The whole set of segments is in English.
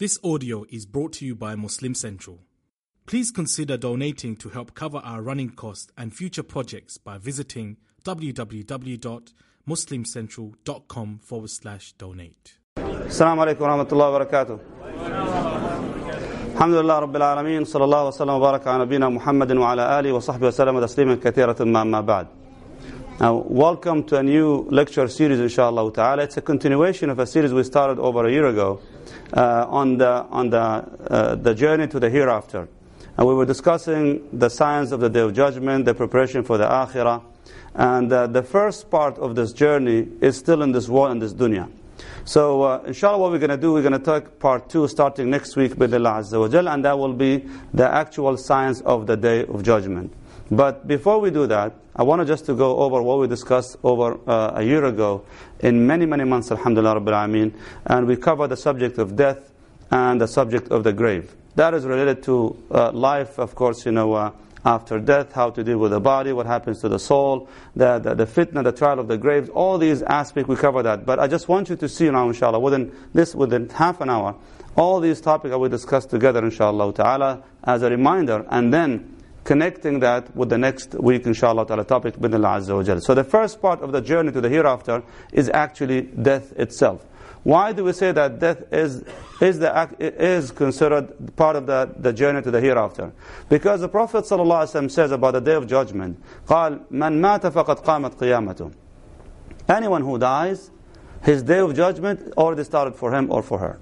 This audio is brought to you by Muslim Central. Please consider donating to help cover our running costs and future projects by visiting www.muslimcentral.com forward slash donate. Assalamu alaikum wa rahmatullahi wa barakatuh. Alhamdulillah Rabbil Alameen, sallallahu wa sallam wa baraka nabina Muhammadin wa ala alihi wa sahbihi wa sallam wa tasliman kathiratan ma'amma ba'd. Now, welcome to a new lecture series, inshallah ta'ala. It's a continuation of a series we started over a year ago uh, on the, on the, uh, the journey to the hereafter. And we were discussing the signs of the day of judgment, the preparation for the akhirah. And uh, the first part of this journey is still in this world, in this dunya. So, uh, inshallah, what we're going to do, we're going to take part two starting next week with Allah Azza wa and that will be the actual signs of the day of judgment. But before we do that, I want to just to go over what we discussed over uh, a year ago in many, many months, alhamdulillah rabbil alameen, and we covered the subject of death and the subject of the grave. That is related to uh, life, of course, you know, uh, after death, how to deal with the body, what happens to the soul, the, the, the fitna, the trial of the graves, all these aspects, we cover that. But I just want you to see now, inshallah, within this, within half an hour, all these topics that we discussed together, inshallah ta'ala, as a reminder, and then connecting that with the next week, inshallah ta'ala, topic, bidnillah azza wa jal. So the first part of the journey to the hereafter is actually death itself. Why do we say that death is, is, the, is considered part of the, the journey to the hereafter? Because the Prophet ﷺ says about the day of judgment, قال من مات فقد قامت قيامته. Anyone who dies, his day of judgment already started for him or for her.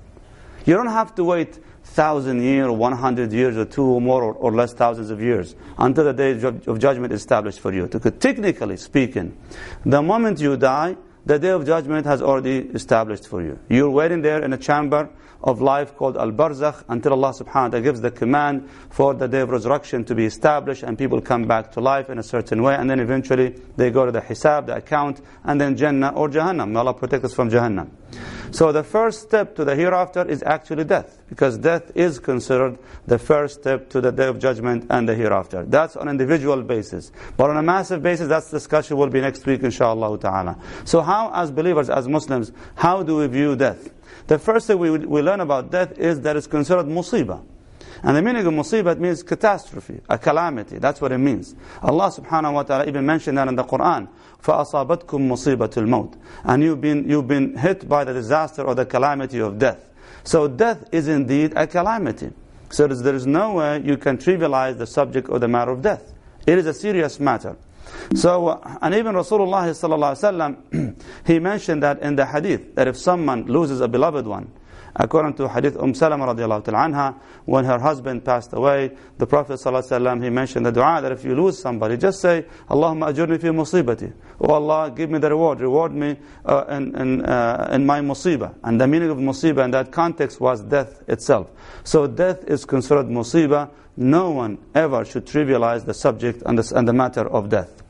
You don't have to wait thousand years, or one hundred years, or two or more or, or, less thousands of years until the day of judgment is established for you. Technically speaking, the moment you die, the day of judgment has already established for you. You're waiting there in a chamber of life called Al-Barzakh until Allah subhanahu wa ta'ala gives the command for the day of resurrection to be established and people come back to life in a certain way and then eventually they go to the hisab, the account, and then Jannah or Jahannam. May Allah protect us from Jahannam. So the first step to the hereafter is actually death because death is considered the first step to the day of judgment and the hereafter. That's on an individual basis. But on a massive basis, that discussion will be next week inshallah ta'ala. So how as believers, as Muslims, how do we view death? The first thing we, we learn about death is that it's considered musibah. And the meaning of musibah means catastrophe, a calamity. That's what it means. Allah subhanahu wa ta'ala even mentioned that in the Quran. فَأَصَابَتْكُم مُصِيبَةُ الْمَوْتِ And you've been, you've been hit by the disaster or the calamity of death. So death is indeed a calamity. So there is no way you can trivialize the subject or the matter of death. It is a serious matter. So, uh, and even Rasulullah he mentioned that in the hadith, that if someone loses a beloved one, according to hadith Umm Salama radiallahu anha, when her husband passed away, the Prophet sallallahu he mentioned the dua that if you lose somebody, just say, Allahumma ajurni fi musibati. Oh Allah, give me the reward, reward me uh, in, in, uh, in my musibah. And the meaning of musibah in that context was death itself. So death is considered musibah. No one ever should trivialize the subject and the, and the matter of death.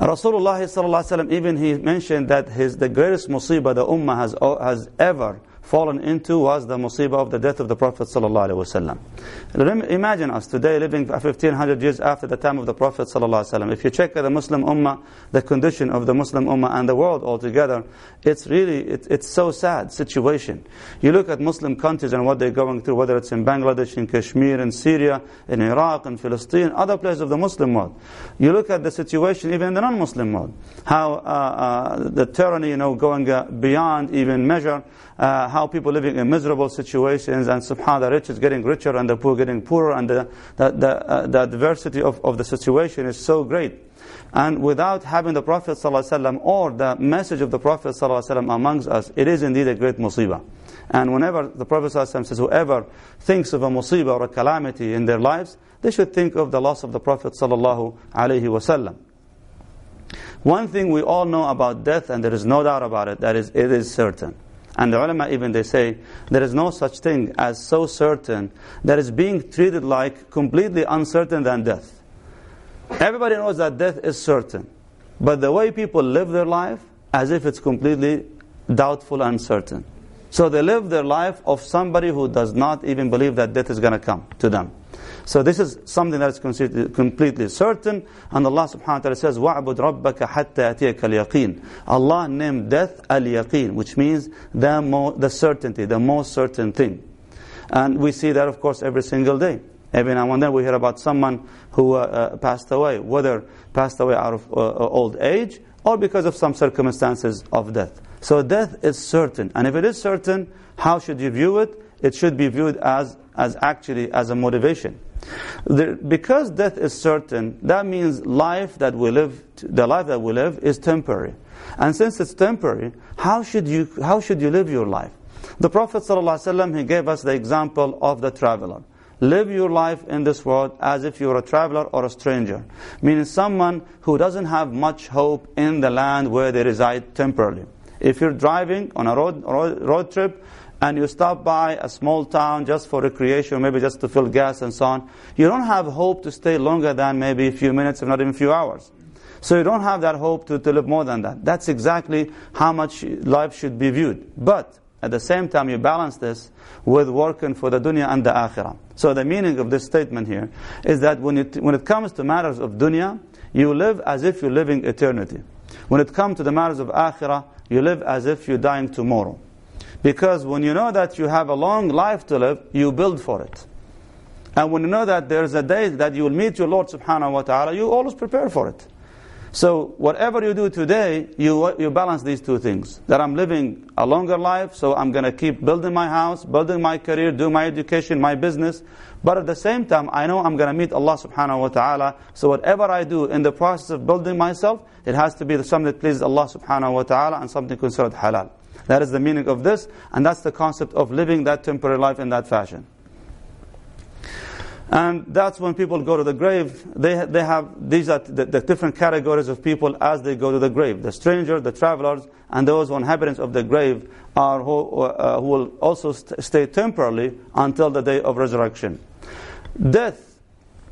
Rasulullah even he mentioned that his the greatest musibah the ummah has, has ever fallen into was the musibah of the death of the Prophet ﷺ. Imagine us today living 1500 years after the time of the Prophet ﷺ. If you check the Muslim ummah, the condition of the Muslim ummah and the world altogether, it's really, it, it's so sad situation. You look at Muslim countries and what they're going through, whether it's in Bangladesh, in Kashmir, in Syria, in Iraq, in Palestine, other places of the Muslim world. You look at the situation even in the non-Muslim world, how uh, uh, the tyranny, you know, going uh, beyond even measure, uh, how people living in miserable situations, and subhanAllah, the rich is getting richer and the poor getting poorer, and the, the, the, uh, the adversity of, of the situation is so great. And without having the Prophet ﷺ or the message of the Prophet ﷺ amongst us, it is indeed a great musibah. And whenever the Prophet ﷺ says, whoever thinks of a musibah or a calamity in their lives, they should think of the loss of the Prophet ﷺ. One thing we all know about death, and there is no doubt about it, that is, it is certain. And the ulama even they say there is no such thing as so certain that is being treated like completely uncertain than death. Everybody knows that death is certain. But the way people live their life as if it's completely doubtful and uncertain. So they live their life of somebody who does not even believe that death is going to come to them. So this is something that is considered completely certain. And Allah subhanahu wa ta'ala says, وَعْبُدْ رَبَّكَ حَتَّى يَأْتِيَكَ الْيَقِينَ Allah named death al-yaqeen, which means the, mo- the certainty, the most certain thing. And we see that, of course, every single day. Every now and then we hear about someone who uh, uh, passed away, whether passed away out of uh, uh old age or because of some circumstances of death. So death is certain. And if it is certain, how should you view it? It should be viewed as, as actually as a motivation. The, because death is certain, that means life that we live, the life that we live is temporary. And since it's temporary, how should you, how should you live your life? The Prophet ﷺ, he gave us the example of the traveler. Live your life in this world as if you're a traveler or a stranger. Meaning someone who doesn't have much hope in the land where they reside temporarily. If you're driving on a road, road, road trip, and you stop by a small town just for recreation, maybe just to fill gas and so on, you don't have hope to stay longer than maybe a few minutes, if not even a few hours. So you don't have that hope to, to live more than that. That's exactly how much life should be viewed. But at the same time, you balance this with working for the dunya and the akhirah. So the meaning of this statement here is that when it, when it comes to matters of dunya, you live as if you're living eternity. When it comes to the matters of akhirah, you live as if you're dying tomorrow. Because when you know that you have a long life to live, you build for it. And when you know that there's a day that you will meet your Lord subhanahu wa ta'ala, you always prepare for it. So whatever you do today, you, you balance these two things. That I'm living a longer life, so I'm going to keep building my house, building my career, do my education, my business. But at the same time, I know I'm going to meet Allah subhanahu wa ta'ala. So whatever I do in the process of building myself, it has to be something that pleases Allah subhanahu wa ta'ala and something considered halal. That is the meaning of this, and that's the concept of living that temporary life in that fashion. And that's when people go to the grave, they, they have, these are the, the, different categories of people as they go to the grave. The stranger, the travelers, and those inhabitants of the grave are who, uh, who will also st stay temporarily until the day of resurrection. Death,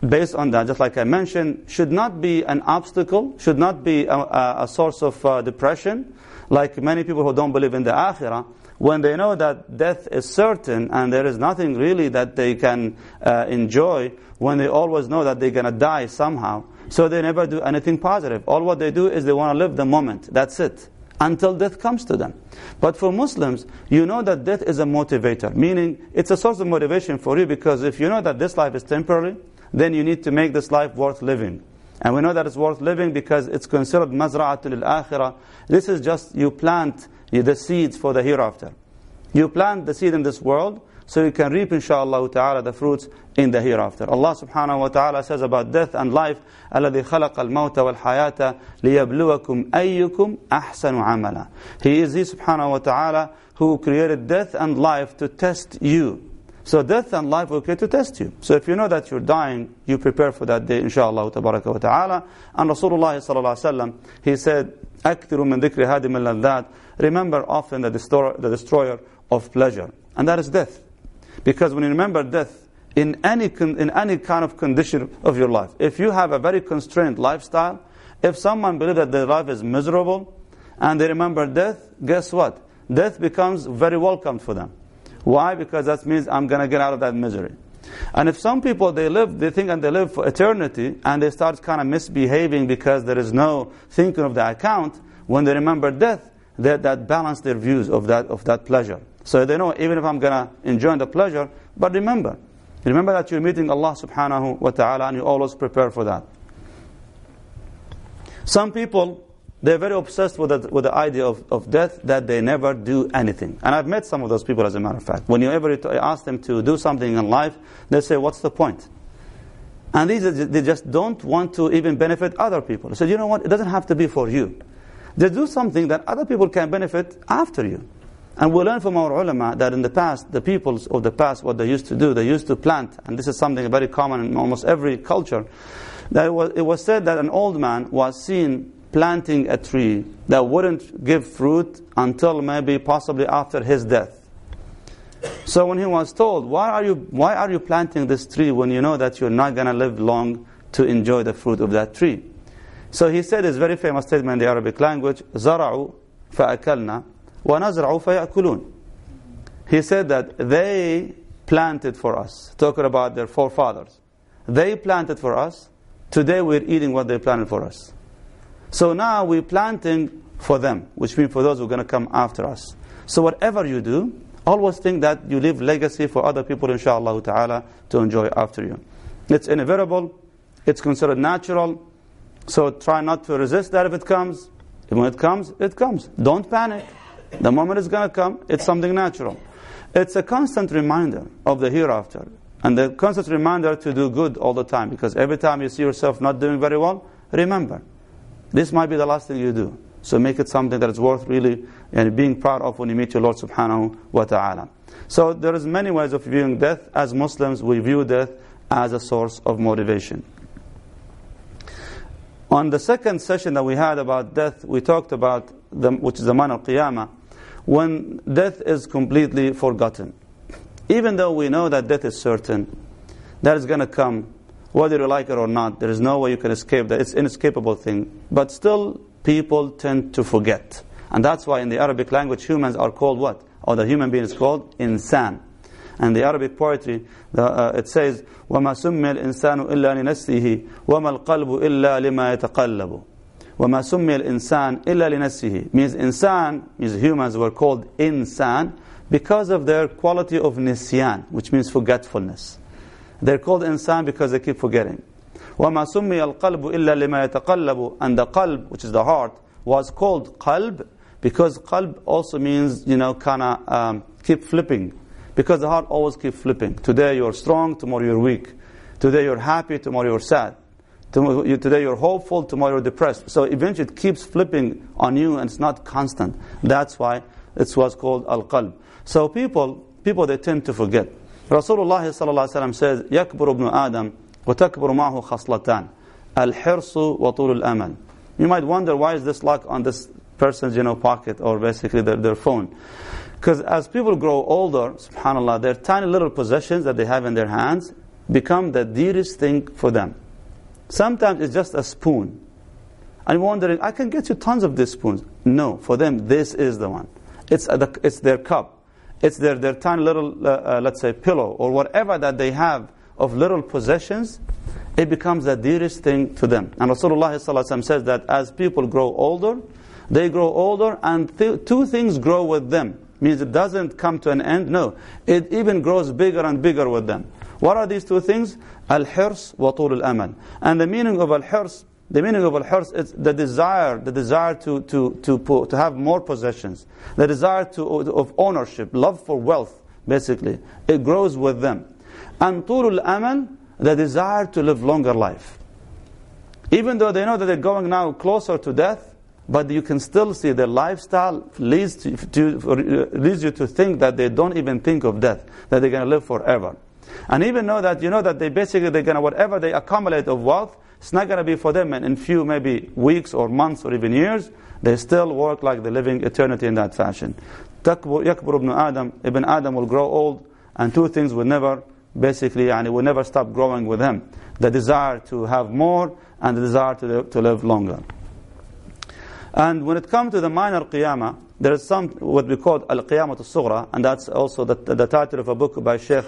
based on that, just like I mentioned, should not be an obstacle, should not be a, a source of uh, depression, like many people who don't believe in the akhirah when they know that death is certain and there is nothing really that they can uh, enjoy, when they always know that they're going to die somehow, so they never do anything positive. All what they do is they want to live the moment. That's it. Until death comes to them. But for Muslims, you know that death is a motivator, meaning it's a source of motivation for you because if you know that this life is temporary, then you need to make this life worth living. And we know that it's worth living because it's considered mazra'atul akhirah. This is just you plant the seeds for the hereafter. You plant the seed in this world so you can reap inshallah ta'ala the fruits in the hereafter. Allah subhanahu wa ta'ala says about death and life, الَّذِي خَلَقَ الْمَوْتَ وَالْحَيَاةَ لِيَبْلُوَكُمْ أَيُّكُمْ أَحْسَنُ عَمَلًا He is He subhanahu wa ta'ala who created death and life to test you. So death and life will create to test you. So if you know that you're dying, you prepare for that day, inshallah tabaraka wa ta'ala. And Rasulullah sallallahu alaihi wasallam, he said, أكثر من ذكر هادم اللذات Remember often the destroyer, the destroyer of pleasure. And that is death. Because when you remember death, in any, in any kind of condition of your life, if you have a very constrained lifestyle, if someone believes that their life is miserable, and they remember death, guess what? Death becomes very welcome for them. Why? Because that means I'm going to get out of that misery. And if some people they live, they think and they live for eternity, and they start kind of misbehaving because there is no thinking of the account, when they remember death, that, that balance their views of that, of that pleasure. So they know even if I'm going to enjoy the pleasure, but remember, remember that you're meeting Allah subhanahu wa ta'ala and you always prepare for that. Some people, they're very obsessed with the, with the idea of, of death that they never do anything. And I've met some of those people as a matter of fact. When you ever ask them to do something in life, they say, what's the point? And these, they just don't want to even benefit other people. They say, you know what, it doesn't have to be for you. They do something that other people can benefit after you. And we learn from our ulama that in the past, the peoples of the past, what they used to do, they used to plant, and this is something very common in almost every culture, that it was, it was said that an old man was seen planting a tree that wouldn't give fruit until maybe possibly after his death. So when he was told, why are you, why are you planting this tree when you know that you're not going to live long to enjoy the fruit of that tree? So he said his very famous statement in the Arabic language, زرعوا فأكلنا وَنَزْرَعُ فَيَأْكُلُونَ He said that they planted for us, talking about their forefathers. They planted for us. Today we're eating what they planted for us. So now we're planting for them, which means for those who are going to come after us. So whatever you do, always think that you leave legacy for other people, inshallah ta'ala, to enjoy after you. It's inevitable. It's considered natural. So try not to resist that if it comes. When it comes, it comes. Don't panic. The moment it's going to come, it's something natural. It's a constant reminder of the hereafter. And the constant reminder to do good all the time. Because every time you see yourself not doing very well, remember, this might be the last thing you do. So make it something that is worth really and being proud of when you meet your Lord subhanahu wa ta'ala. So there is many ways of viewing death. As Muslims, we view death as a source of motivation. On the second session that we had about death, we talked about, the, which is the man al-qiyamah, when death is completely forgotten. Even though we know that death is certain, that is going to come, whether you like it or not, there is no way you can escape that. It's an inescapable thing. But still, people tend to forget. And that's why in the Arabic language, humans are called what? Or the human being is called insan. And the Arabic poetry, the, uh, it says, وَمَا سُمِّ الْإِنسَانُ إِلَّا لِنَفْسِهِ وَمَا الْقَلْبُ إِلَّا لِمَا يَتَقَلَّبُ وَمَا سُمِّ الْإِنسَانُ إِلَّا لِنَفْسِهِ Means insan, means humans were called insan because of their quality of nisyan, which means forgetfulness. They're called insan because they keep forgetting. وَمَا سُمِّيَ الْقَلْبُ إِلَّا لِمَا يَتَقَلَّبُ And the qalb, which is the heart, was called qalb because qalb also means, you know, kind of um, keep flipping. Because the heart always keeps flipping. Today you're strong, tomorrow you're weak. Today you're happy, tomorrow you're sad. Today you're hopeful, tomorrow you're depressed. So eventually it keeps flipping on you and it's not constant. That's why it was called al-qalb. So people, people they tend to forget. Rasulullah sallallahu says, "Yakbur ibn Adam wa takbur ma'hu khaslatan, al-hirsu wa tulul amal." You might wonder why is this lock on this person's you know pocket or basically their, their phone. Because as people grow older, subhanAllah, their tiny little possessions that they have in their hands become the dearest thing for them. Sometimes it's just a spoon. I'm wondering, I can get you tons of these spoons. No, for them, this is the one. It's, a, it's their cup. It's their, their tiny little, uh, uh, let's say, pillow or whatever that they have of little possessions. It becomes the dearest thing to them. And Rasulullah says that as people grow older, they grow older and th two things grow with them means it doesn't come to an end. No, it even grows bigger and bigger with them. What are these two things? Al-hirs wa tul al-amal. And the meaning of al-hirs, the meaning of al-hirs is the desire, the desire to, to, to, to have more possessions, the desire to, of ownership, love for wealth, basically. It grows with them. And tul al-amal, the desire to live longer life. Even though they know that they're going now closer to death, but you can still see their lifestyle leads, to, to, leads you to think that they don't even think of death, that they're going to live forever. And even know that, you know that they basically, they're going to, whatever they accumulate of wealth, it's not going to be for them in, in few maybe weeks or months or even years. They still work like they're living eternity in that fashion. يكبر ابن Adam, Ibn Adam will grow old and two things will never basically and it will never stop growing with him. The desire to have more and the desire to live, to live longer. And when it comes to the minor qiyamah, there is some what we call al-qiyamah al-sughra, and that's also the, the title of a book by Sheikh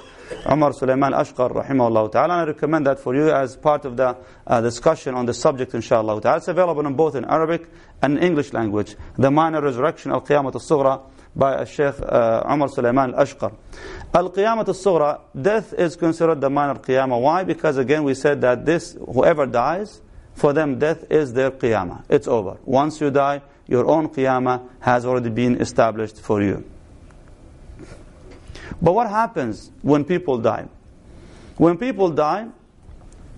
Umar Sulaiman Ashqar, rahimahullah ta'ala. And I recommend that for you as part of the uh, discussion on the subject, inshallah ta'ala. It's available in both in Arabic and English language. The minor resurrection, al-qiyamah al-sughra, by Sheikh uh, Umar Sulaiman al-Ashqar. Al-qiyamah al-sughra, death is considered the minor qiyamah. Why? Because again we said that this, whoever dies, for them death is their qiyamah. It's over. Once you die, your own qiyamah has already been established for you. But what happens when people die? When people die,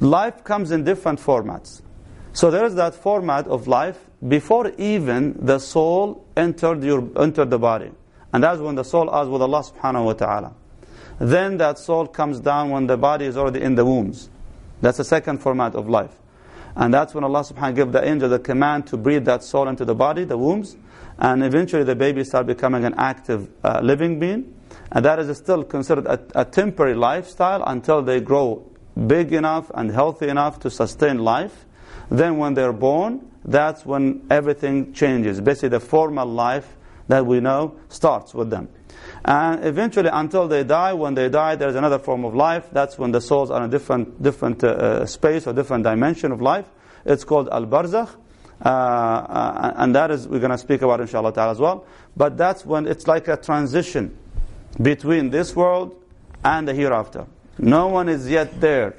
life comes in different formats. So there is that format of life before even the soul entered, your, entered the body. And that's when the soul is with Allah subhanahu wa ta'ala. Then that soul comes down when the body is already in the wombs. That's the second format of life. And that's when Allah subhanahu wa ta'ala gave the angel the command to breathe that soul into the body, the wombs. And eventually the baby start becoming an active uh, living being. And that is still considered a, a temporary lifestyle until they grow big enough and healthy enough to sustain life. Then when they're born, that's when everything changes. Basically the formal life that we know starts with them. And eventually, until they die, when they die, there's another form of life. That's when the souls are in a different, different uh, uh space or different dimension of life. It's called al-barzakh. Uh, uh, and that is, we're going to speak about inshallah ta'ala as well. But that's when it's like a transition between this world and the hereafter. No one is yet there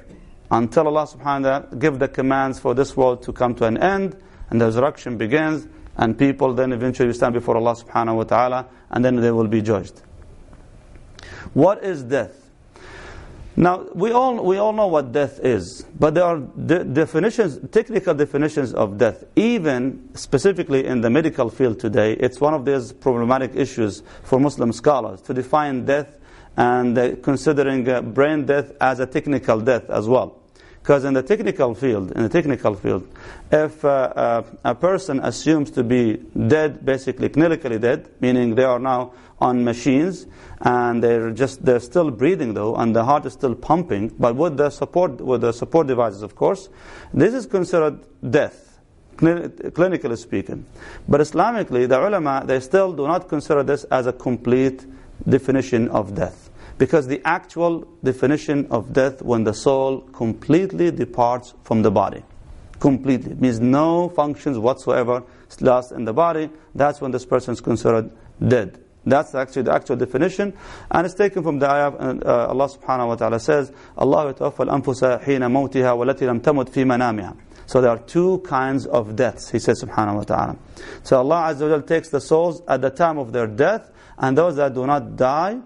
until Allah subhanahu wa ta'ala give the commands for this world to come to an end and the resurrection begins and people then eventually stand before Allah subhanahu wa ta'ala and then they will be judged. What is death? Now, we all, we all know what death is, but there are de definitions, technical definitions of death. Even specifically in the medical field today, it's one of these problematic issues for Muslim scholars to define death and uh, considering uh, brain death as a technical death as well. Because in the technical field, in the technical field, if uh, uh, a person assumes to be dead, basically clinically dead, meaning they are now on machines and they're just they're still breathing though, and the heart is still pumping, but with the support with the support devices, of course, this is considered death, clinically speaking. But Islamically, the ulama they still do not consider this as a complete definition of death. Because the actual definition of death when the soul completely departs from the body. Completely. Means no functions whatsoever lost in the body. That's when this person is considered dead. That's actually the actual definition. And it's taken from the ayah, uh, Allah subhanahu wa ta'ala says, Allah yatawaffa al-anfusa hina mawtiha walati lam tamut fi manamiha. So there are two kinds of deaths, he says subhanahu wa ta'ala. So Allah azza wa takes the souls at the time of their death, and those that do not die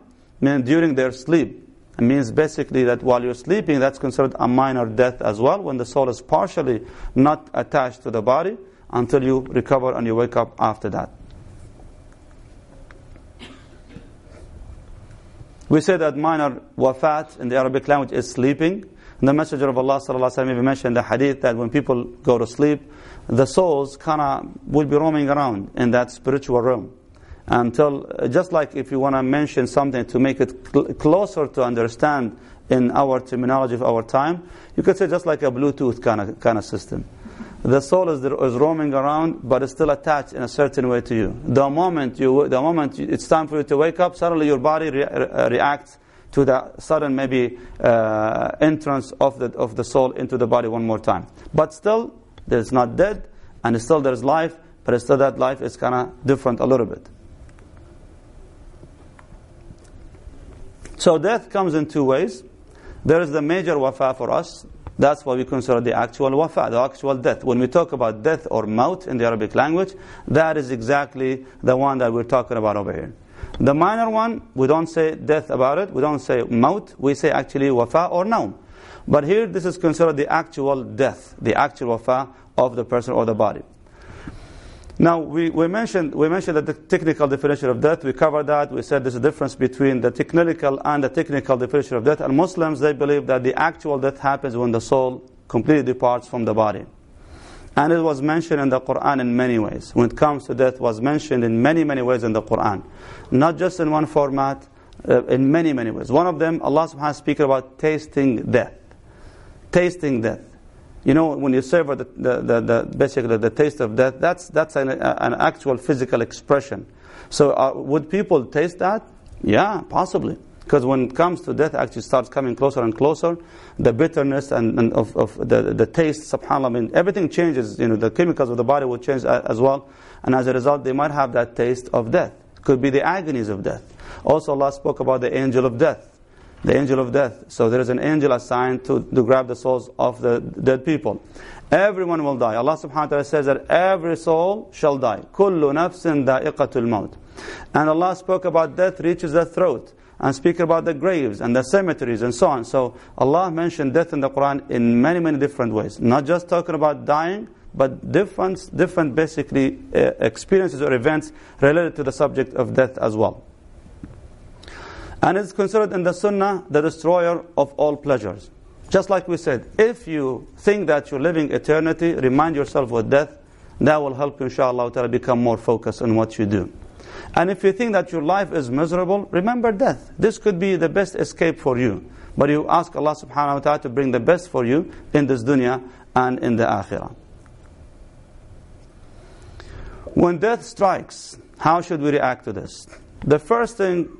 mean during their sleep. It means basically that while you're sleeping, that's considered a minor death as well, when the soul is partially not attached to the body until you recover and you wake up after that. We say that minor wafat in the Arabic language is sleeping. And the Messenger of Allah sallallahu even mentioned the hadith that when people go to sleep, the souls kind of will be roaming around in that spiritual realm until just like if you want to mention something to make it cl closer to understand in our terminology of our time, you could say just like a Bluetooth kind of kind of system. The soul is, is roaming around, but it's still attached in a certain way to you. The moment you, the moment it's time for you to wake up, suddenly your body re reacts to the sudden maybe uh, entrance of the of the soul into the body one more time. But still, it's not dead, and still there's life, but still that life is kind of different a little bit. So death comes in two ways. There is the major wafa for us. That's what we consider the actual wafa, the actual death. When we talk about death or maut in the Arabic language, that is exactly the one that we're talking about over here. The minor one, we don't say death about it. We don't say maut. We say actually wafa or naum. But here, this is considered the actual death, the actual wafa of the person or the body. Now, we, we, mentioned, we mentioned the technical definition of death, we covered that. We said there's a difference between the technical and the technical definition of death. And Muslims, they believe that the actual death happens when the soul completely departs from the body. And it was mentioned in the Quran in many ways. When it comes to death, was mentioned in many, many ways in the Quran. Not just in one format, uh, in many, many ways. One of them, Allah subhanahu wa ta'ala speaks about tasting death. Tasting death. You know, when you savor the, the, the, the basically the taste of death, that's, that's an, an actual physical expression. So uh, would people taste that? Yeah, possibly. Because when it comes to death, actually starts coming closer and closer. The bitterness and, and of, of the, the taste, subhanAllah, I mean, everything changes. You know, the chemicals of the body will change as well. And as a result, they might have that taste of death. Could be the agonies of death. Also, Allah spoke about the angel of death the angel of death. So there is an angel assigned to, to grab the souls of the dead people. Everyone will die. Allah subhanahu wa ta'ala says that every soul shall die. كُلُّ نَفْسٍ دَائِقَةُ الْمَوْتِ And Allah spoke about death reaches the throat and speak about the graves and the cemeteries and so on. So Allah mentioned death in the Quran in many, many different ways. Not just talking about dying, but different, different basically uh, experiences or events related to the subject of death as well. And it's considered in the Sunnah the destroyer of all pleasures. Just like we said, if you think that you're living eternity, remind yourself of death, that will help you, inshallah, to become more focused on what you do. And if you think that your life is miserable, remember death. This could be the best escape for you. But you ask Allah subhanahu wa ta'ala to bring the best for you in this dunya and in the akhirah. When death strikes, how should we react to this? The first thing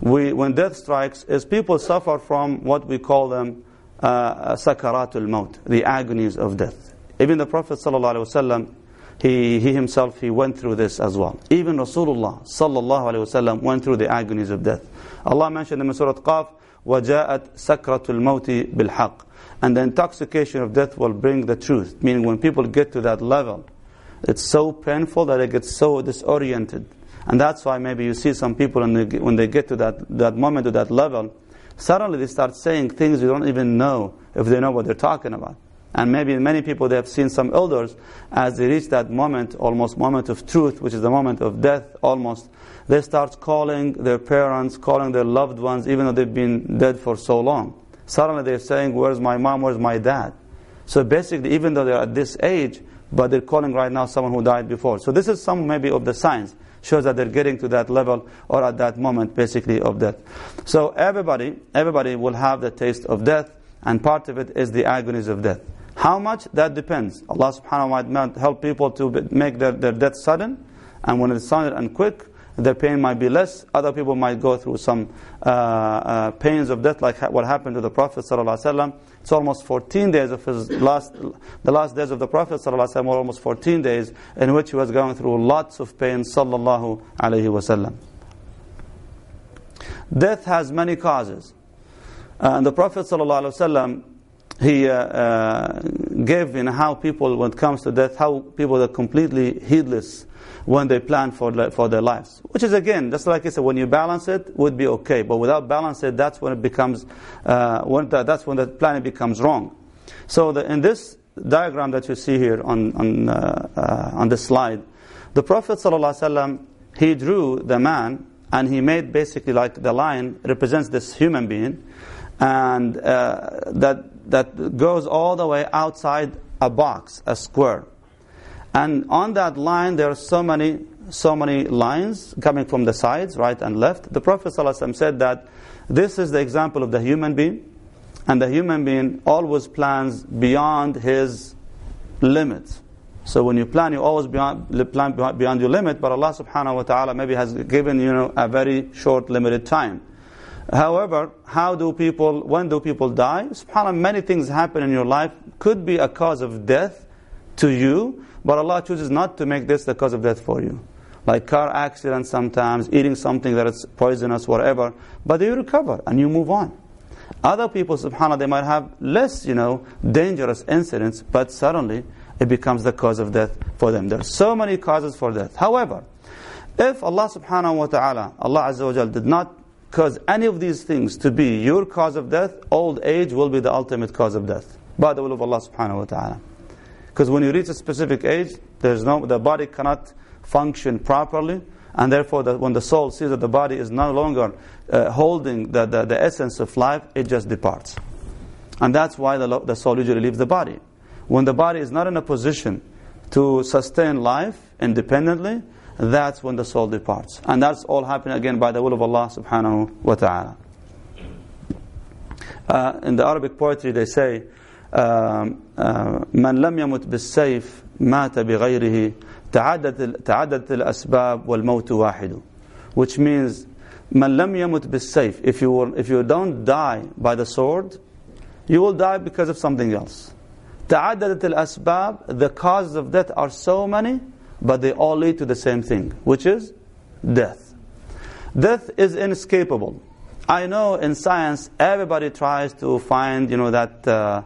we, when death strikes, is people suffer from what we call them uh, sakaratul maut, the agonies of death. Even the Prophet ﷺ, he, he himself, he went through this as well. Even Rasulullah ﷺ went through the agonies of death. Allah mentioned in Surah Qaf, وَجَاءَتْ سَكْرَةُ الْمَوْتِ بِالْحَقِّ And the intoxication of death will bring the truth. Meaning when people get to that level, it's so painful that they get so disoriented. and that's why maybe you see some people when they, when they get to that, that moment, to that level, suddenly they start saying things you don't even know if they know what they're talking about. And maybe many people, they have seen some elders, as they reach that moment, almost moment of truth, which is the moment of death almost, they start calling their parents, calling their loved ones, even though they've been dead for so long. Suddenly they're saying, where's my mom, where's my dad? So basically, even though they're at this age, but they're calling right now someone who died before. So this is some maybe of the signs shows that they're getting to that level or at that moment basically of death. So everybody, everybody will have the taste of death and part of it is the agonies of death. How much? That depends. Allah subhanahu wa ta'ala help people to make their, their death sudden and when it's sudden and quick, their pain might be less. Other people might go through some uh, uh, pains of death, like what happened to the Prophet ﷺ. It's almost 14 days of his last, the last days of the Prophet ﷺ were almost 14 days in which he was going through lots of pain, sallallahu alaihi wasallam. Death has many causes. Uh, and the Prophet ﷺ, he uh, uh, gave in how people, when it comes to death, how people are completely heedless when they plan for, for their lives. Which is again, just like I said, when you balance it, would be okay. But without balance it, that's when it becomes, uh, when the, that's when the planning becomes wrong. So the, in this diagram that you see here on, on, uh, uh, on this slide, the Prophet ﷺ, he drew the man and he made basically like the line represents this human being and uh, that, that goes all the way outside a box, a square. And on that line, there are so many, so many lines coming from the sides, right and left. The Prophet ﷺ said that this is the example of the human being, and the human being always plans beyond his limits. So when you plan, you always beyond, plan beyond your limit, but Allah subhanahu wa ta'ala maybe has given you know, a very short, limited time. However, how do people, when do people die? SubhanAllah, many things happen in your life. Could be a cause of death to you, but Allah chooses not to make this the cause of death for you. Like car accidents sometimes, eating something that is poisonous, whatever. But you recover and you move on. Other people, subhanAllah, they might have less, you know, dangerous incidents, but suddenly it becomes the cause of death for them. There are so many causes for death. However, if Allah subhanahu wa ta'ala, Allah Azza wa Jal, did not cause any of these things to be your cause of death, old age will be the ultimate cause of death. By the will of Allah subhanahu wa ta'ala. Because when you reach a specific age, there's no, the body cannot function properly, and therefore the, when the soul sees that the body is no longer uh, holding the, the, the, essence of life, it just departs. And that's why the, the soul usually leaves the body. When the body is not in a position to sustain life independently, that's when the soul departs. And that's all happening again by the will of Allah subhanahu wa ta'ala. Uh, in the Arabic poetry they say, من لم يمت بالسيف مات بغيره تعددت تعددت الأسباب والموت واحد which means من لم يمت بالسيف if you will, if you don't die by the sword you will die because of something else تعددت الأسباب the causes of death are so many but they all lead to the same thing which is death death is inescapable I know in science everybody tries to find you know that uh,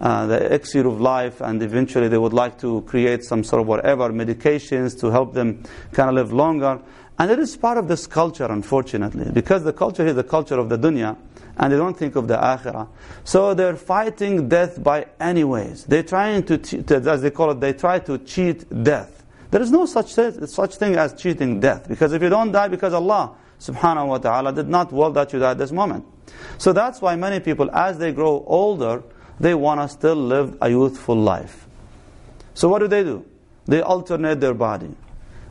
uh, the elixir of life, and eventually they would like to create some sort of whatever medications to help them kind of live longer. And it is part of this culture, unfortunately, because the culture is the culture of the dunya, and they don't think of the akhirah. So they're fighting death by any ways. They're trying to, as they call it, they try to cheat death. There is no such, such thing as cheating death, because if you don't die because Allah subhanahu wa ta'ala did not will that you die at this moment. So that's why many people, as they grow older, they want to still live a youthful life. So what do they do? They alternate their body.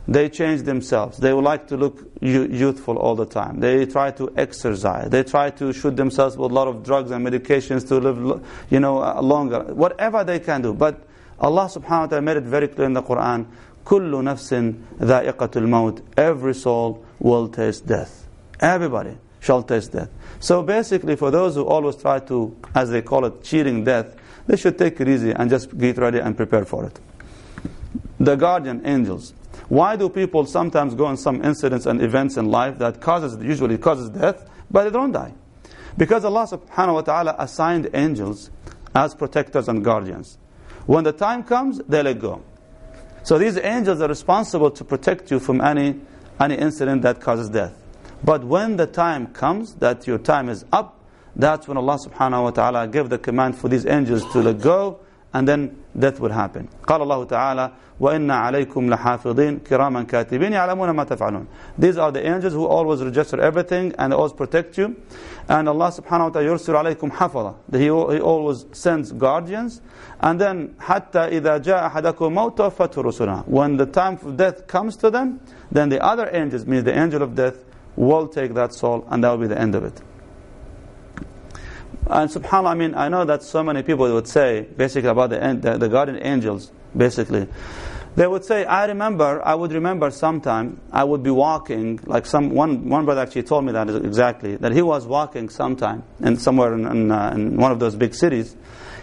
They change themselves. They would like to look youthful all the time. They try to exercise. They try to shoot themselves with a lot of drugs and medications to live, you know, uh, longer. Whatever they can do. But Allah subhanahu wa ta'ala made it very clear in the Quran, كُلُّ نَفْسٍ ذَائِقَةُ الْمَوْتِ Every soul will taste death. Everybody. shall taste death. So basically, for those who always try to, as they call it, cheating death, they should take it easy and just get ready and prepare for it. The guardian angels. Why do people sometimes go on some incidents and events in life that causes usually causes death, but they don't die? Because Allah subhanahu wa ta'ala assigned angels as protectors and guardians. When the time comes, they let go. So these angels are responsible to protect you from any, any incident that causes death. But when the time comes that your time is up, that's when Allah subhanahu wa ta'ala gave the command for these angels to let go and then death would happen. قال الله تعالى وَإِنَّ عَلَيْكُمْ لَحَافِظِينَ كِرَامًا كَاتِبِينَ يَعْلَمُونَ مَا تَفْعَلُونَ These are the angels who always register everything and always protect you. And Allah subhanahu wa ta'ala يُرْسِلُ عَلَيْكُمْ حَفَظًا He, he always sends guardians. And then حَتَّى إِذَا جَاء أَحَدَكُمْ مَوْتُ وَفَتْهُ رُسُلًا When the time of death comes to them, then the other angels, means the angel of death, will take that soul and that will be the end of it. And subhanAllah, I mean, I know that so many people would say, basically about the, the, the guardian angels, basically. They would say, I remember, I would remember sometime, I would be walking, like some, one, one brother actually told me that exactly, that he was walking sometime, in somewhere in, in, uh, in one of those big cities.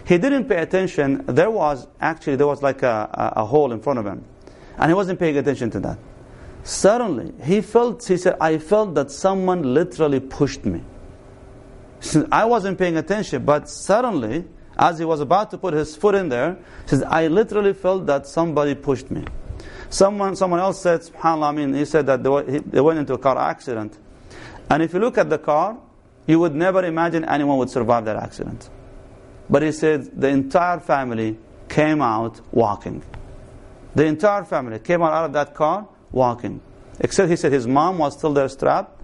He didn't pay attention, there was, actually, there was like a, a, a hole in front of him. And he wasn't paying attention to that. Suddenly, he felt, he said, I felt that someone literally pushed me. I wasn't paying attention, but suddenly, as he was about to put his foot in there, he says, I literally felt that somebody pushed me. Someone, someone else said, subhanAllah, I mean, he said that they, they went into a car accident. And if you look at the car, you would never imagine anyone would survive that accident. But he said the entire family came out walking. The entire family came out, out of that car walking. Except he said his mom was still there strapped.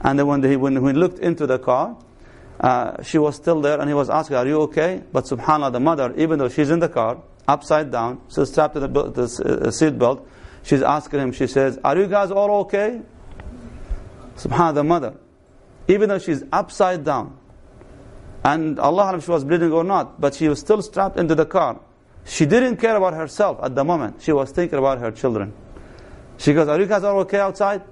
And then when, he, when he looked into the car, uh, she was still there and he was asking, Are you okay? But subhanAllah, the mother, even though she's in the car, upside down, still strapped to the, the uh, seat belt, she's asking him, She says, Are you guys all okay? Subhanallah, the mother, even though she's upside down, and Allah, she was bleeding or not, but she was still strapped into the car. She didn't care about herself at the moment. She was thinking about her children. She goes, Are you guys all okay outside?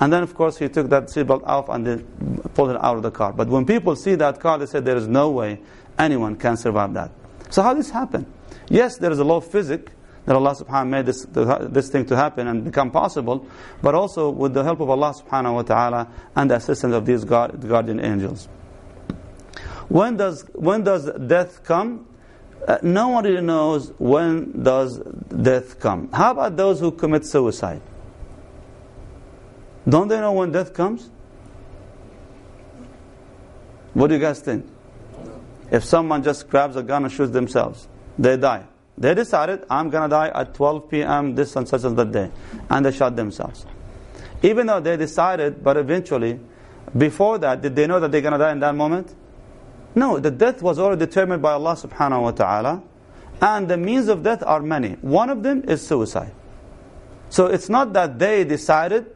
And then, of course, he took that seatbelt off and then pulled it out of the car. But when people see that car, they say there is no way anyone can survive that. So how this happen? Yes, there is a law of physics that Allah subhanahu wa ta'ala made this, this thing to happen and become possible, but also with the help of Allah subhanahu wa ta'ala and the assistance of these guard, guardian angels. When does, when does death come? Uh, no one really knows when does death come. How about those who commit suicide? Don't they know when death comes? What do you guys think? If someone just grabs a gun and shoots themselves, they die. They decided, I'm going to die at 12 p.m. this and such and that day. And they shot themselves. Even though they decided, but eventually, before that, did they know that they're going to die in that moment? No, the death was already determined by Allah subhanahu wa ta'ala. And the means of death are many. One of them is suicide. So it's not that they decided,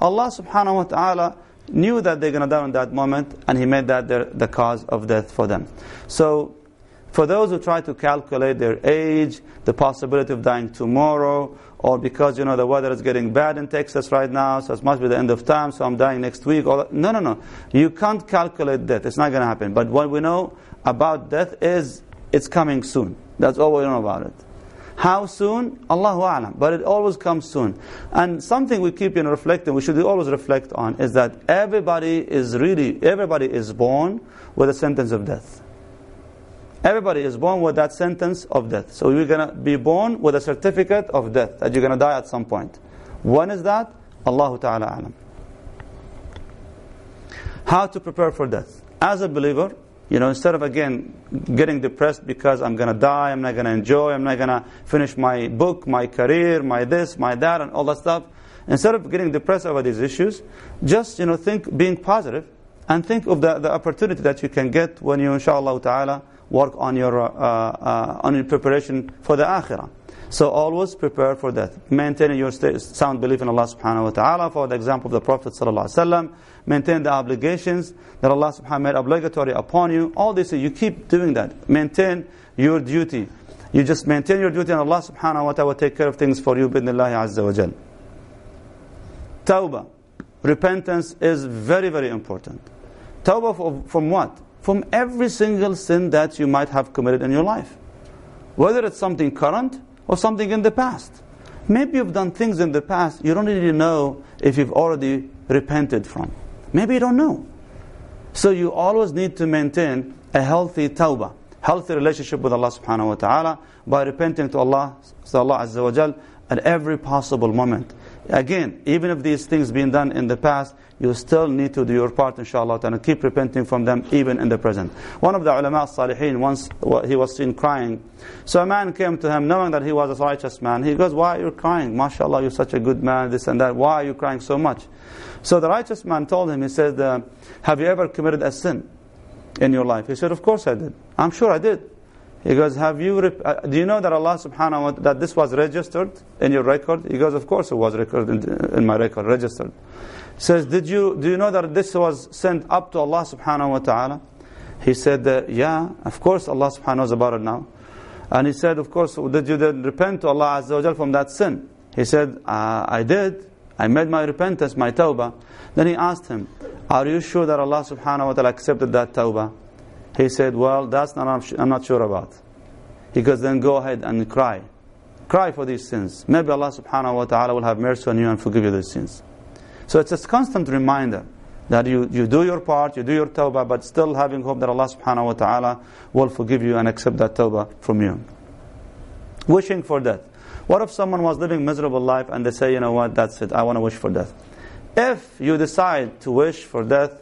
Allah subhanahu wa ta'ala knew that they're going to die in that moment and He made that the cause of death for them. So, for those who try to calculate their age, the possibility of dying tomorrow, or because you know the weather is getting bad in Texas right now, so it must be the end of time, so I'm dying next week. Or, no, no, no. You can't calculate death. It's not going to happen. But what we know about death is it's coming soon. That's all we know about it. How soon? Allahu A'lam. But it always comes soon. And something we keep in reflecting, we should always reflect on, is that everybody is really, everybody is born with a sentence of death. Everybody is born with that sentence of death. So you're going to be born with a certificate of death, that you're going to die at some point. When is that? Allahu Ta'ala A'lam. How to prepare for death? As a believer, you know, instead of again getting depressed because I'm going to die, I'm not going to enjoy, I'm not going to finish my book, my career, my this, my that, and all that stuff. Instead of getting depressed over these issues, just, you know, think being positive and think of the, the opportunity that you can get when you, inshallah ta'ala, work on your, uh, uh, on your preparation for the akhirah. So always prepare for that. Maintain your sound belief in Allah subhanahu wa ta'ala. For the example of the Prophet sallallahu alaihi wasallam. Maintain the obligations that Allah subhanahu wa ta'ala made obligatory upon you. All this, you keep doing that. Maintain your duty. You just maintain your duty and Allah subhanahu wa ta'ala will take care of things for you. Bidnillahi azza wa jal. Tawbah. repentance is very, very important. Tawbah from what? From every single sin that you might have committed in your life. Whether it's something current or something in the past. Maybe you've done things in the past you don't really know if you've already repented from. Maybe you don't know. So you always need to maintain a healthy tawbah, healthy relationship with Allah subhanahu wa ta'ala by repenting to Allah, to Allah Azza wa Jal at every possible moment. Again, even if these things been done in the past, you still need to do your part, inshallah, and keep repenting from them even in the present. One of the ulama salihin, once he was seen crying. So a man came to him knowing that he was a righteous man. He goes, Why are you crying? MashaAllah, you're such a good man, this and that. Why are you crying so much? So the righteous man told him, He said, uh, Have you ever committed a sin in your life? He said, Of course I did. I'm sure I did. He goes, have you, uh, do you know that Allah subhanahu wa ta'ala, that this was registered in your record? He goes, of course it was recorded in, my record, registered. He says, did you, do you know that this was sent up to Allah subhanahu wa ta'ala? He said, uh, yeah, of course Allah subhanahu knows about it now. And he said, of course, did you then repent to Allah azza wa from that sin? He said, uh, I did. I made my repentance, my tawbah. Then he asked him, are you sure that Allah subhanahu wa ta'ala accepted that tawbah? He said, well, that's not, I'm not sure about. He goes, then go ahead and cry. Cry for these sins. Maybe Allah subhanahu wa ta'ala will have mercy on you and forgive you these sins. So it's a constant reminder that you, you do your part, you do your tawbah, but still having hope that Allah subhanahu wa ta'ala will forgive you and accept that tawbah from you. Wishing for death. What if someone was living miserable life and they say, you know what, that's it, I want to wish for death. If you decide to wish for death,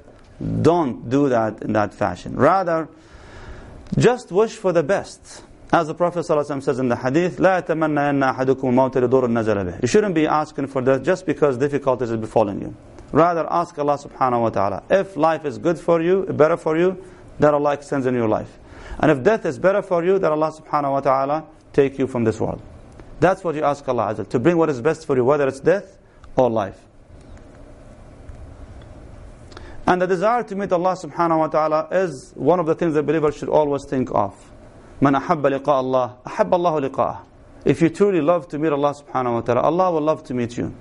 don't do that in that fashion. Rather, just wish for the best. As the Prophet ﷺ says in the hadith, لا يتمنى أحدكم الموت لدور النزل به. You shouldn't be asking for death just because difficulties are befalling you. Rather, ask Allah subhanahu wa ta'ala. If life is good for you, better for you, that Allah extends in your life. And if death is better for you, that Allah subhanahu wa ta'ala take you from this world. That's what you ask Allah Azza, to bring what is best for you, whether it's death or life. And the desire to meet Allah subhanahu wa ta'ala is one of the things that believers should always think of. Man ahabba liqa Allah, ahabba Allah liqa'ah. If you truly love to meet Allah subhanahu wa ta'ala, Allah will love to meet you.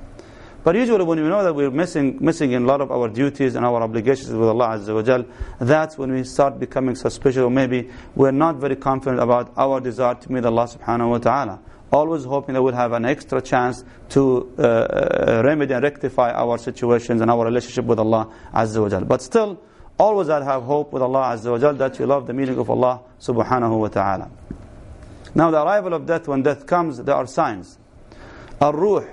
But usually when we know that we're missing, missing in a lot of our duties and our obligations with Allah Azza wa Jal, that's when we start becoming suspicious or maybe we're not very confident about our desire to meet Allah subhanahu wa ta'ala always hoping that we'll have an extra chance to uh, uh, remedy and rectify our situations and our relationship with Allah Azza wa Jal. But still, always i have hope with Allah Azza wa Jal that you love the meaning of Allah subhanahu wa ta'ala. Now the arrival of death, when death comes, there are signs. Ar-ruh,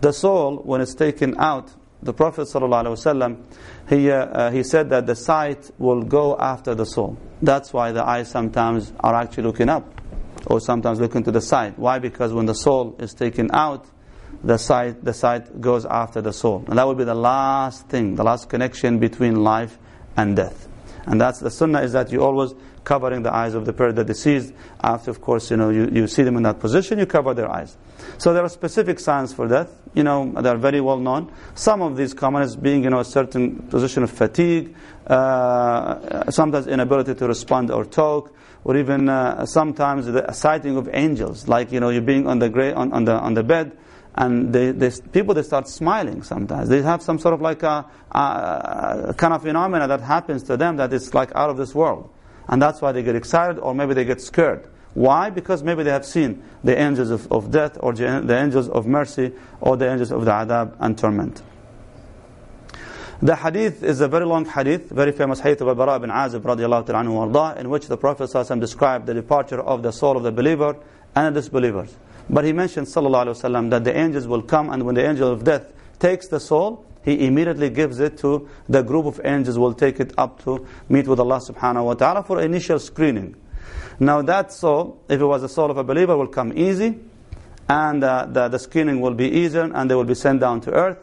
the soul, when it's taken out, the Prophet ﷺ, he, uh, he said that the sight will go after the soul. That's why the eyes sometimes are actually looking up or sometimes looking to the side. Why? Because when the soul is taken out, the sight, the sight goes after the soul. And that will be the last thing, the last connection between life and death. And that's the sunnah is that you always covering the eyes of the person, the deceased. After, of course, you know, you, you see them in that position, you cover their eyes. So there are specific signs for death. You know, they are very well known. Some of these common as being, you know, a certain position of fatigue, uh, sometimes inability to respond or talk, or even uh, sometimes the sighting of angels, like you know you're being on the gray, on, on the on the bed, and they, they, people they start smiling sometimes. They have some sort of like a, a, kind of phenomena that happens to them that is like out of this world, and that's why they get excited or maybe they get scared. Why? Because maybe they have seen the angels of, of death or the angels of mercy or the angels of the adab and torment. The hadith is a very long hadith, very famous hadith of Bara bin Azib radiallahu anhu in which the Prophet ﷺ described the departure of the soul of the believer and the disbelievers. But he mentioned sallallahu that the angels will come and when the angel of death takes the soul, he immediately gives it to the group of angels will take it up to meet with Allah subhanahu wa ta'ala for initial screening. Now that soul, if it was the soul of a believer, will come easy and uh, the, the screening will be easier and they will be sent down to earth.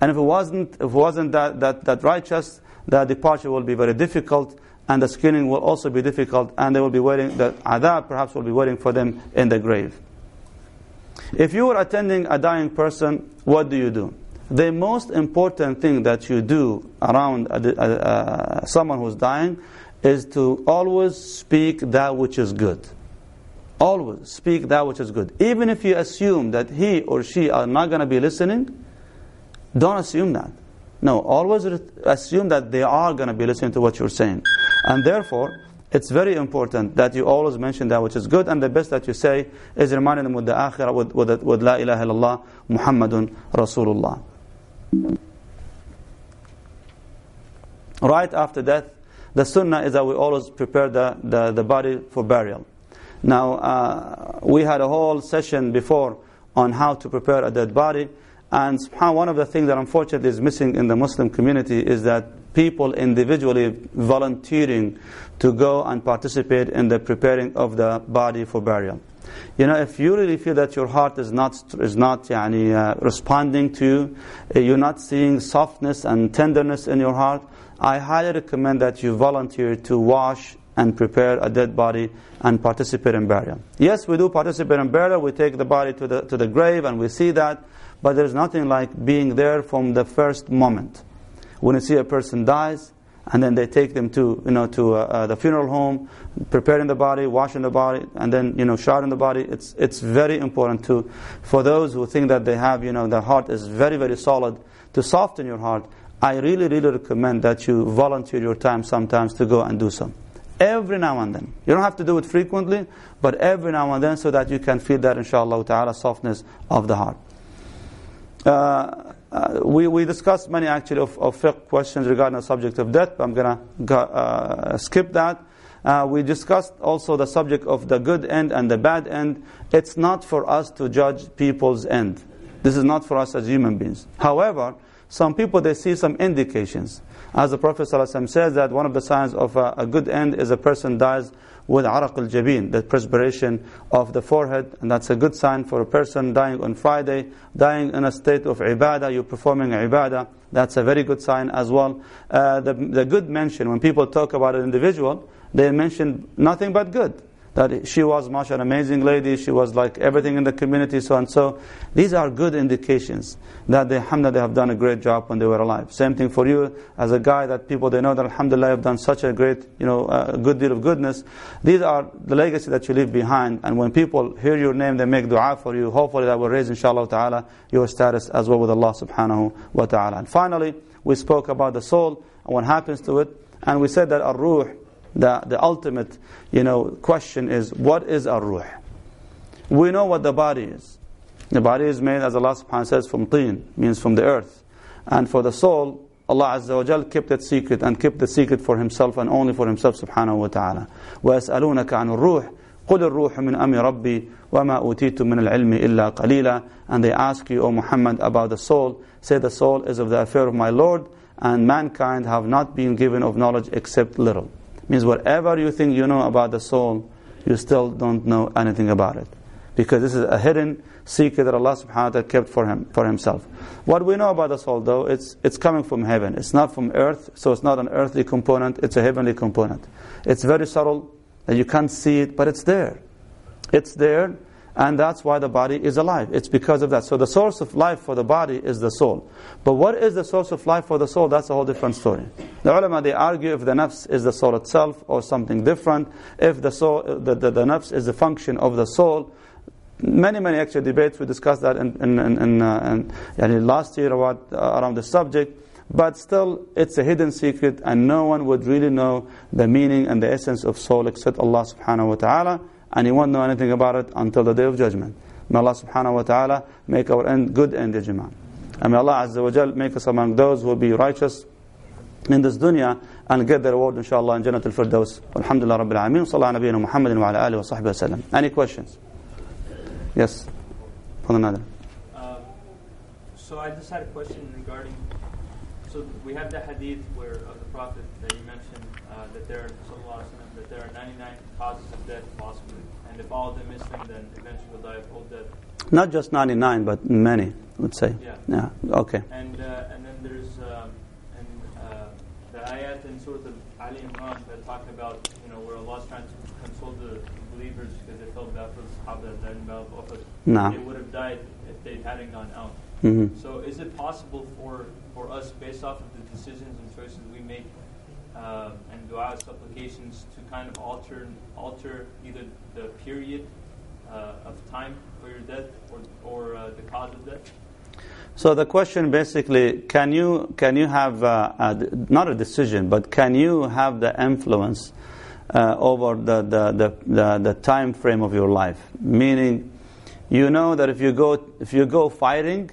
And if it wasn't, if it wasn't that, that, that righteous, the departure will be very difficult, and the screening will also be difficult, and they will be waiting, the adab perhaps will be waiting for them in the grave. If you are attending a dying person, what do you do? The most important thing that you do around a, a, a, someone who's dying is to always speak that which is good. Always speak that which is good. Even if you assume that he or she are not going to be listening, don't assume that. No, always assume that they are going to be listening to what you're saying. And therefore, it's very important that you always mention that which is good, and the best that you say is reminding them with the akhirah, with, with, with La ilaha illallah, Muhammadun Rasulullah. Right after death, the sunnah is that we always prepare the, the, the body for burial. Now, uh, we had a whole session before on how to prepare a dead body, and one of the things that unfortunately is missing in the Muslim community is that people individually volunteering to go and participate in the preparing of the body for burial. You know, if you really feel that your heart is not is not yani, uh, responding to you, uh, you're not seeing softness and tenderness in your heart, I highly recommend that you volunteer to wash and prepare a dead body and participate in burial. Yes, we do participate in burial. We take the body to the to the grave and we see that, but there's nothing like being there from the first moment when you see a person dies, and then they take them to you know to uh, uh, the funeral home, preparing the body, washing the body, and then you know shrouding the body. It's it's very important to for those who think that they have you know their heart is very very solid to soften your heart. I really really recommend that you volunteer your time sometimes to go and do so. Every now and then. You don't have to do it frequently, but every now and then so that you can feel that inshallah ta'ala softness of the heart. Uh, uh, we, we discussed many actually of, of fiqh questions regarding the subject of death, but I'm going to uh, skip that. Uh, we discussed also the subject of the good end and the bad end. It's not for us to judge people's end. This is not for us as human beings. However, some people they see some indications. As the Prophet ﷺ says that one of the signs of a, a good end is a person dies with araq al-jabin, the perspiration of the forehead, and that's a good sign for a person dying on Friday, dying in a state of ibadah, you're performing ibadah, that's a very good sign as well. Uh, the, the good mention, when people talk about an individual, they mention nothing but good that she was much an amazing lady, she was like everything in the community, so and so. These are good indications that they, alhamdulillah, they have done a great job when they were alive. Same thing for you, as a guy that people, they know that alhamdulillah, have done such a great, you know, uh, good deal of goodness. These are the legacy that you leave behind, and when people hear your name, they make dua for you. Hopefully that will raise, inshallah ta'ala, your status as well with Allah subhanahu wa ta'ala. And finally, we spoke about the soul and what happens to it, and we said that ar-ruh, the, the ultimate you know, question is, what is ar-ruh? We know what the body is. The body is made, as Allah subhanahu wa ta'ala says, from teen, means from the earth. And for the soul, Allah Azza wa Jal kept that secret and kept the secret for Himself and only for Himself subhanahu wa ta'ala. وَيَسْأَلُونَكَ عَنُ الرُّوحِ قُلِ الرُّوحُ مِنْ أَمْرِ رَبِّي وَمَا أُوتِيتُم مِنَ الْعِلْمِ إِلَّا قَلِيلًا And they ask you, O Muhammad, about the soul. Say the soul is of the affair of my Lord, and mankind have not been given of knowledge except little means whatever you think you know about the soul, you still don't know anything about it. Because this is a hidden secret that Allah subhanahu wa ta'ala kept for him for himself. What we know about the soul though, it's it's coming from heaven. It's not from earth, so it's not an earthly component, it's a heavenly component. It's very subtle, and you can't see it, but it's there. It's there and that's why the body is alive. It's because of that. So the source of life for the body is the soul. But what is the source of life for the soul? That's a whole different story. The ulama, they argue if the nafs is the soul itself or something different. If the soul, the, the, the nafs is the function of the soul. Many, many actual debates, we discussed that in, in, in, uh, in last year about, uh, around the subject. But still, it's a hidden secret and no one would really know the meaning and the essence of soul except Allah subhanahu wa ta'ala and you won't know anything about it until the day of judgment. May Allah subhanahu wa ta'ala make our end good end, Jama'ah. And may Allah Azza wa Jal make us among those who will be righteous in this dunya and get the reward inshallah in Jannat al-Firdaus. Alhamdulillah Rabbil Alameen. Sallallahu Nabiyyina Muhammadin wa ala alihi wa sahbihi wa sallam. Any questions? Yes. For another. Uh, so I just had a question regarding, so we have the hadith where of the Prophet that you mentioned uh, that there, that there are 99 causes of death possibly. And if all of them miss them, then eventually will die of old death. Not just 99, but many, I would say. Yeah. Yeah, okay. And, uh, and then there's um, and, uh, the ayat in Surah Ali Imran that talk about, you know, where Allah's trying to console the believers because they felt bad for the Sahaba that died in Battle of Uhud. No. They would have died if they hadn't gone out. Mm-hmm. So is it possible for, for us, based off of the decisions and choices we make, uh, and dua supplications kind of alter alter either the period uh, of time for your death or, or uh, the cause of death? So the question basically, can you can you have uh, a, not a decision, but can you have the influence uh, over the, the, the, the, the time frame of your life? Meaning, you know that if you go if you go fighting,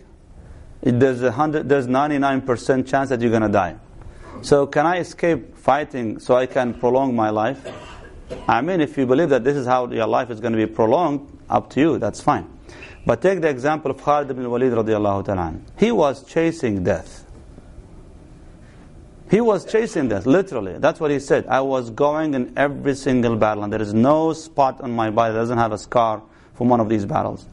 there's a hundred there's 99% chance that you're going to die. So can I escape fighting so I can prolong my life? I mean, if you believe that this is how your life is going to be prolonged, up to you, that's fine. But take the example of Khalid ibn Walid radiallahu ta'ala. He was chasing death. He was chasing death, literally. That's what he said. I was going in every single battle, and there is no spot on my body that doesn't have a scar from one of these battles.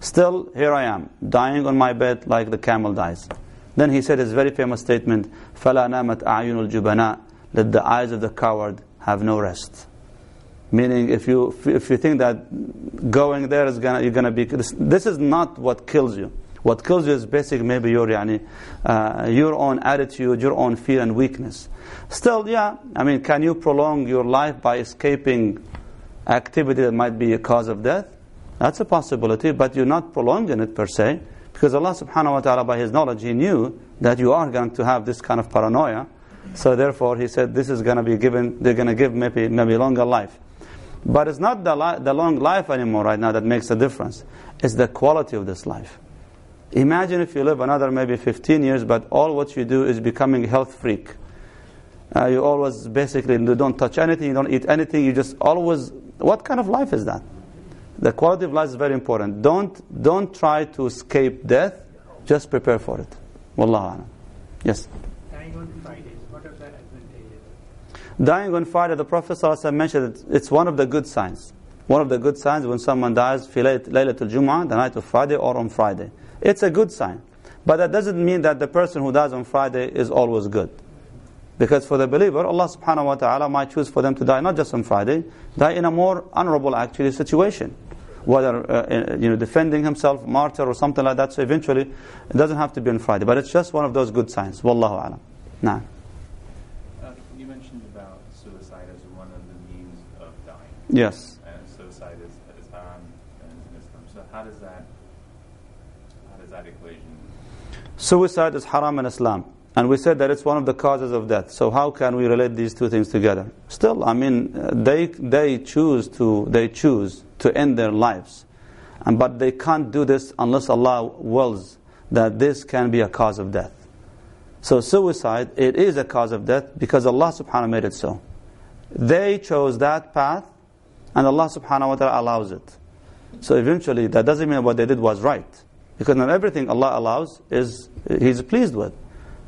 Still, here I am, dying on my bed like the camel dies. Then he said his very famous statement, فَلَا نَامَتْ أَعْيُنُ الْجُبَنَاءِ Let the eyes of the coward have no rest. Meaning, if you if you think that going there is gonna you're gonna be this, this is not what kills you. What kills you is basic maybe your yani, uh, your own attitude, your own fear and weakness. Still, yeah, I mean, can you prolong your life by escaping activity that might be a cause of death? That's a possibility, but you're not prolonging it per se, because Allah Subhanahu wa Taala, by His knowledge, He knew that you are going to have this kind of paranoia. So therefore, He said this is going to be given. They're going to give maybe maybe longer life. But it's not the, li- the long life anymore right now that makes a difference. It's the quality of this life. Imagine if you live another maybe 15 years, but all what you do is becoming health freak. Uh, you always basically don't touch anything, you don't eat anything, you just always. What kind of life is that? The quality of life is very important. Don't don't try to escape death. Just prepare for it. Wallahu. Yes. Dying on Fridays, what are the advantages? Dying on Friday, the Prophet ﷺ mentioned that it's one of the good signs. One of the good signs when someone dies, Laylatul Jum'ah, the night of Friday or on Friday. It's a good sign. But that doesn't mean that the person who dies on Friday is always good. Because for the believer, Allah subhanahu wa ta'ala might choose for them to die not just on Friday, die in a more honorable actually situation. Whether uh, uh, you know defending himself, martyr or something like that. So eventually, it doesn't have to be on Friday, but it's just one of those good signs. Wallahu alam. Nah. Uh, you mentioned about suicide as one of the means of dying, Yes. and suicide is, is haram in Islam. So how does that how does that equation? Suicide is haram in Islam. And we said that it's one of the causes of death. So how can we relate these two things together? Still, I mean, uh, they they choose to they choose to end their lives, and but they can't do this unless Allah wills that this can be a cause of death. So suicide it is a cause of death because Allah Subhanahu made it so. They chose that path, and Allah Subhanahu wa Taala allows it. So eventually, that doesn't mean what they did was right. Because not everything Allah allows is He's pleased with.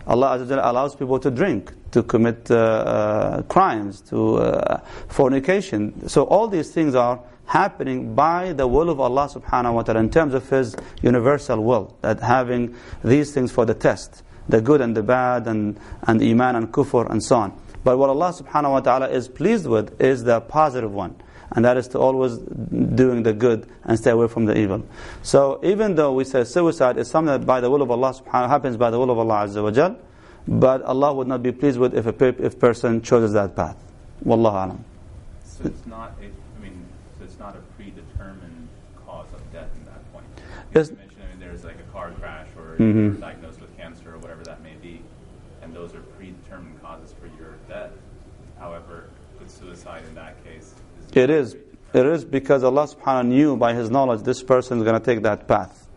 Allah wa allows people to drink, to commit uh, uh, crimes, to uh, fornication. So all these things are happening by the will of Allah subhanahu wa ta'ala in terms of His universal will. That having these things for the test, the good and the bad, and, and iman and kufr and so on. But what Allah subhanahu wa ta'ala is pleased with is the positive one and that is to always doing the good and stay away from the evil. So even though we say suicide is something that by the will of Allah subhanahu happens by the will of Allah Azza wa Jal, but Allah would not be pleased with if a if person chooses that path. Wallahu alam. So it's not I mean, so it's not a predetermined cause of death in that point. Yes. You mentioned, I mean, there's like a car crash or Mhm. you're diagnosed with cancer or whatever that may be, and those are predetermined causes for your death. However, with suicide in that case, is It is. It is because Allah subhanahu wa knew by His knowledge this person is going to take that path.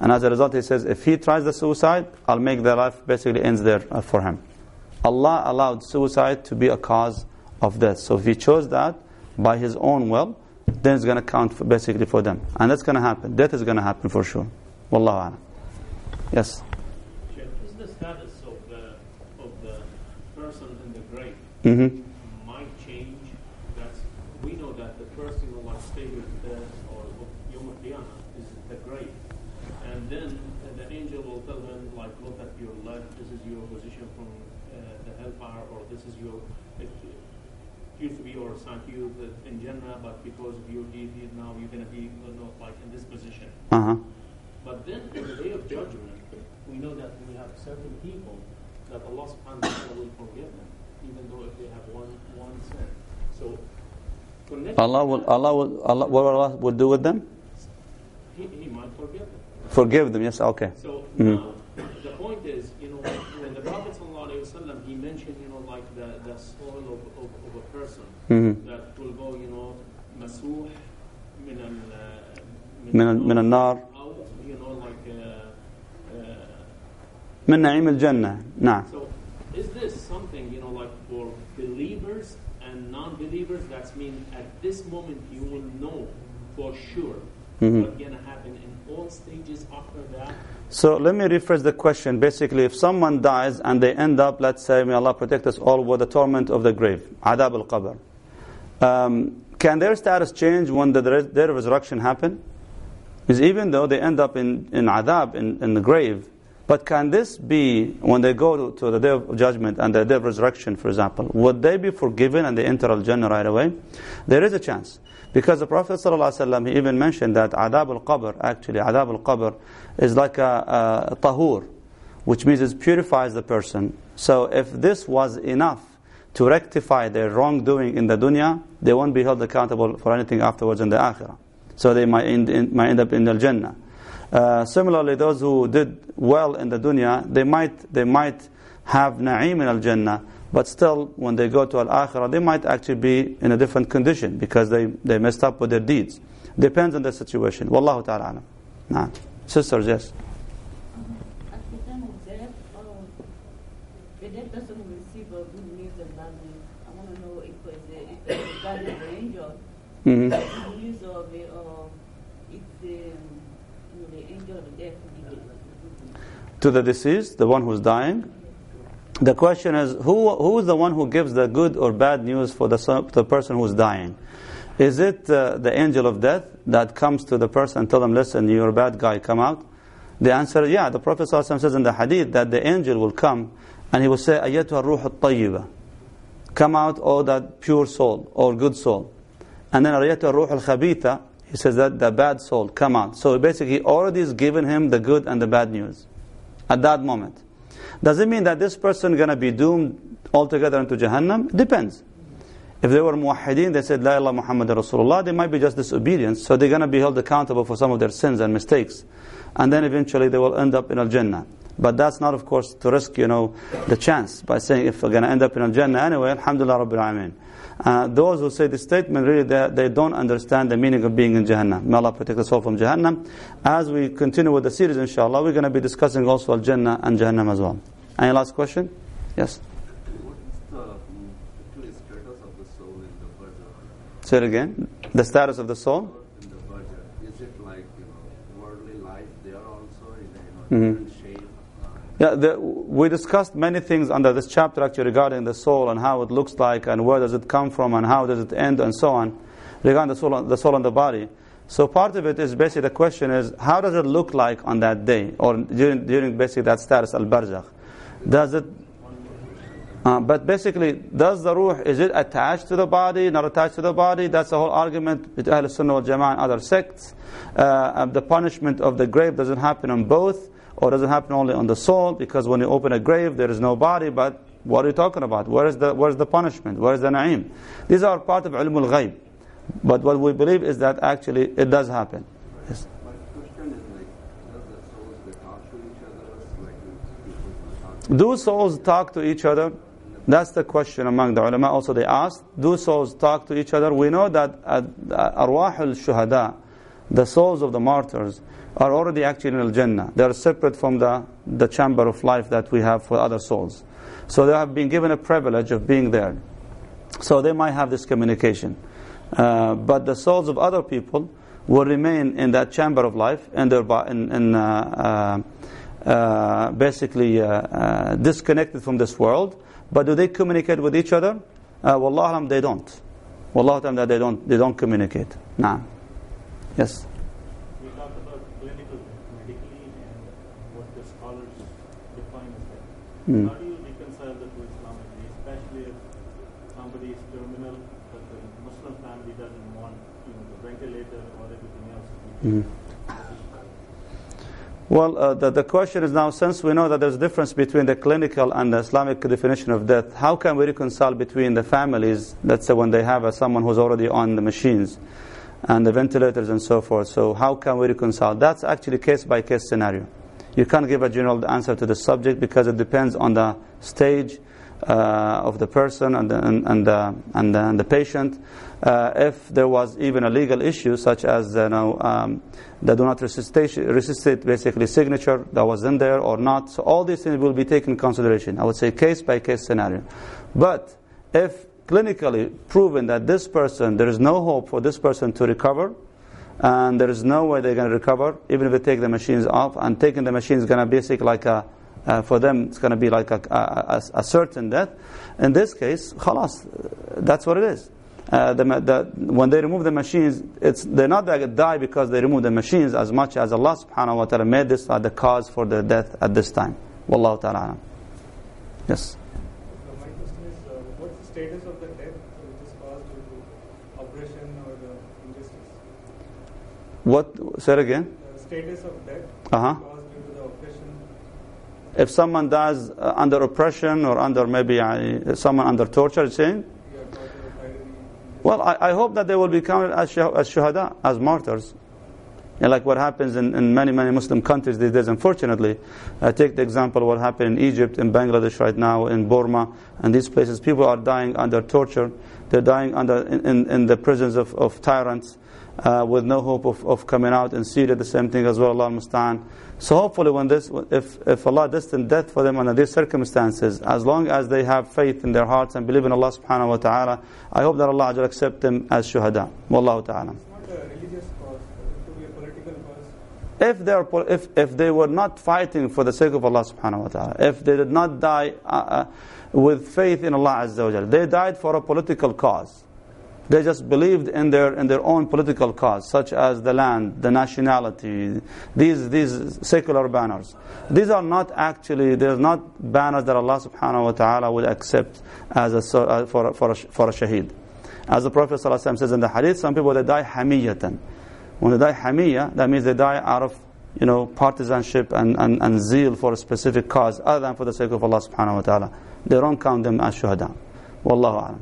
And as a result, He says, if he tries the suicide, I'll make their life basically ends there uh, for him. Allah allowed suicide to be a cause of death. So if He chose that by His own will, then it's going to count for basically for them. And that's going to happen. Death is going to happen for sure. Wallahu a'lam. Yes. Is the status of the of the person in the grave hmm might change? That's we know that the first thing Allah stated uh, or of Yom Qiyamah is the grave, and then uh, the angel will tell him like, look at your left. This is your position from uh, the hellfire, or this is your. It used to be or assigned to you that in Jannah, but because of your deed, now you're going to be you know, like in this position. Uh huh. But then in the day of judgment, we know that we have certain people that Allah subhanahu wa ta'ala will forgive them, even though if they have one one sin. So Allah will, Allah will, Allah, what Allah will do with them? he, he might forgive them. Forgive them. Yes. Okay. So Now, the point is, you know, when the Prophet ﷺ, he mentioned, you know, like the, the soul of, of, of a person Mhm. من ال- من النار. أو, you know, like uh, uh, من نعيم الجنة نعم so is this something, you know, like for believers and non-believers? That's mean at this moment you will know for sure Mhm. what's going to happen in all stages after that. So let me rephrase the question. Basically, if someone dies and they end up, let's say, may Allah protect us all, with the torment of the grave, adab al-qabr, um, can their status change when the, their resurrection happen? Because even though they end up in, in adab, in, in the grave, but can this be, when they go to, to the day of judgment and the day of resurrection, for example, would they be forgiven and they enter al-Jannah right away? There is a chance. Because the Prophet ﷺ, he even mentioned that adab al-qabr, actually, adab al-qabr is like a, a tahur, which means it purifies the person. So if this was enough to rectify their wrongdoing in the dunya, they won't be held accountable for anything afterwards in the akhirah. So they might end, in, might end up in Al Jannah. Uh, similarly, those who did well in the dunya, they might, they might have na'im in al-Jannah, but still, when they go to al-akhirah, they might actually be in a different condition because they, they messed up with their deeds. Depends on the situation. Wallahu ta'ala. Nah. Sisters, yes. At to the deceased, the one who's dying. The question is, who, who is the one who gives the good or bad news for the, son- the person who's dying? Is it uh, the angel of death that comes to the person and tell them, listen, you're a bad guy, come out? The answer is, yeah. The Prophet ﷺ says in the hadith that the angel will come and he will say, أَيَّتُهَا الرُّوحُ الطَّيِّبَةِ Come out, oh that pure soul, or good soul. And then أَيَّتُهَا الرُّوحُ الْخَبِيثَ He says that the bad soul, come out. So basically, he already has given him the good and the bad news at that moment. Does it mean that this person going to be doomed altogether into Jahannam? Depends. If they were muwahideen, they said, La ilaha Muhammad Rasulullah, they might be just disobedience, so they're going to be held accountable for some of their sins and mistakes. And then eventually they will end up in Al-Jannah. But that's not, of course, to risk, you know, the chance by saying if we're going to end up in Al-Jannah anyway, Alhamdulillah Rabbil Alameen. Uh, those who say this statement, really, they, they don't understand the meaning of being in Jahannam. May Allah protect us all from Jahannam. As we continue with the series, inshallah, we're going to be discussing also Al-Jannah and Jahannam as well. Any last question? Yes? What is the actually status of the soul in the Barzakh? Say it again. The status of the soul? In the Barzakh, is it like you know worldly life there also you know, Mhm. Uh, Yeah, the, we discussed many things under this chapter actually regarding the soul and how it looks like and where does it come from and how does it end and so on regarding the soul, the soul and the body. So part of it is basically the question is how does it look like on that day or during, during basically that status al-barzakh? Does it uh, but basically, does the ruh, is it attached to the body, not attached to the body? That's the whole argument with Ahl Sunnah Jama'ah and other sects. Uh, the punishment of the grave, doesn't happen on both? Or does it happen only on the soul? Because when you open a grave, there is no body, but what are you talking about? Where is the, where is the punishment? Where is the na'im? These are part of ilm al-ghayb. But what we believe is that actually it does happen. Yes. Do souls talk to each other? That's the question among the ulama. Also, they asked, do souls talk to each other? We know that uh, arwah al-shuhada, the souls of the martyrs, are already actually in al-Jannah. They are separate from the, the chamber of life that we have for other souls. So they have been given a privilege of being there. So they might have this communication. Uh, but the souls of other people will remain in that chamber of life and their bo- in, in, uh, uh, uh, basically uh, uh, disconnected from this world. But do they communicate with each other? Uh, Wallah they don't. Wallah they don't, they don't communicate. Nah. Yes. We talked about clinical, medically, and what the scholars define as that. Mm. How do you reconcile that to Islamically, especially if somebody is terminal, but the Muslim family doesn't want you know, the ventilator or everything else? Mhm. Well, uh, the, the question is now, since we know that there's a difference between the clinical and the Islamic definition of death, how can we reconcile between the families, let's say when they have uh, someone who's already on the machines and the ventilators and so forth, so how can we reconcile? That's actually case by case scenario. You can't give a general answer to the subject because it depends on the stage uh, of the person and the, and, and, the, and, the, and the patient. Uh, if there was even a legal issue, such as you know, um, the do not resuscitate, resuscitate basically signature that was in there or not, so all these things will be taken consideration. I would say case by case scenario. But if clinically proven that this person, there is no hope for this person to recover, and there is no way they're going to recover, even if they take the machines off, and taking the machine is going to basically like a uh, for them it's going to be like a, a, a, certain death. In this case, khalas, that's what it is. Uh, the, the, when they remove the machines, it's, they're not going to die because they remove the machines as much as Allah subhanahu wa ta'ala made this uh, the cause for their death at this time. Wallahu ta'ala. Yes. My question is, uh, what's the status of the death which is caused due to oppression or the injustice? What? Say it again. The status of death caused due to the oppression. If someone dies uh, under oppression or under maybe uh, someone under torture, you're saying? Yeah, torture, Well, I, I hope that they will be counted as, shuh- as shuhada, as martyrs. And like what happens in, in many, many Muslim countries these days, unfortunately. I take the example of what happened in Egypt, in Bangladesh right now, in Burma, and these places. People are dying under torture. They're dying under in, in, in the prisons of, of tyrants uh, with no hope of, of coming out. In Syria, the same thing as well, Allah musta'an. So hopefully when this, if, if Allah destined death for them under these circumstances, as long as they have faith in their hearts and believe in Allah subhanahu wa ta'ala, I hope that Allah will accept them as shuhada. Wallahu ta'ala. If they, are, if, if they were not fighting for the sake of Allah subhanahu wa ta'ala, if they did not die uh, uh, with faith in Allah azza wa jalla, they died for a political cause. They just believed in their, in their own political cause, such as the land, the nationality, these, these secular banners. These are not actually, they're not banners that Allah subhanahu wa ta'ala would accept as a, uh, for, for, a, for a shaheed. As the Prophet says in the hadith, some people they die hamiyatan. When they die hamiyya, that means they die out of you know, partisanship and, and, and zeal for a specific cause other than for the sake of Allah subhanahu wa ta'ala. They don't count them as shuhada. Wallahu a'lam.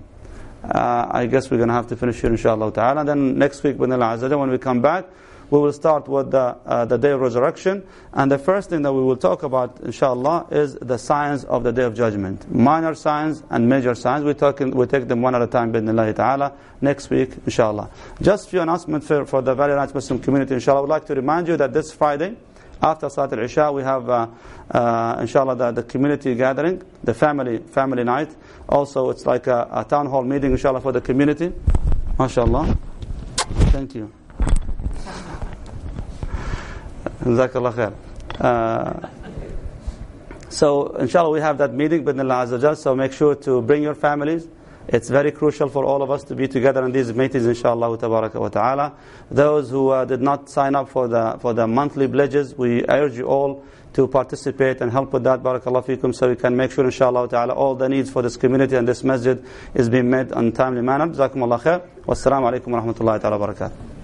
Uh, I guess we're going to have to finish here inshallah ta'ala. And then next week, when when we come back, we will start with the, uh, the day of resurrection. And the first thing that we will talk about, inshallah, is the signs of the day of judgment. Minor signs and major signs. We, talk we take them one at a time, bidnillahi ta'ala, next week, inshallah. Just few announcements for, for the Valley Ranch Muslim community, inshallah. I would like to remind you that this Friday, after Salat al-Isha, we have, uh, uh, inshallah, the, the community gathering, the family family night. Also, it's like a, a town hall meeting, inshallah, for the community. MashaAllah. Thank you. Jazakallah khair. Uh, so, inshallah, we have that meeting with Allah Azza so make sure to bring your families. It's very crucial for all of us to be together in these meetings, inshallah, tabaraka wa ta'ala. Those who uh, did not sign up for the, for the monthly pledges, we urge you all to participate and help with that, barakallah fikum, so we can make sure, inshallah ta'ala, all the needs for this community and this masjid is being met in timely manner. Jazakumullah khair. Wassalamu alaikum wa rahmatullahi ta'ala barakatuh.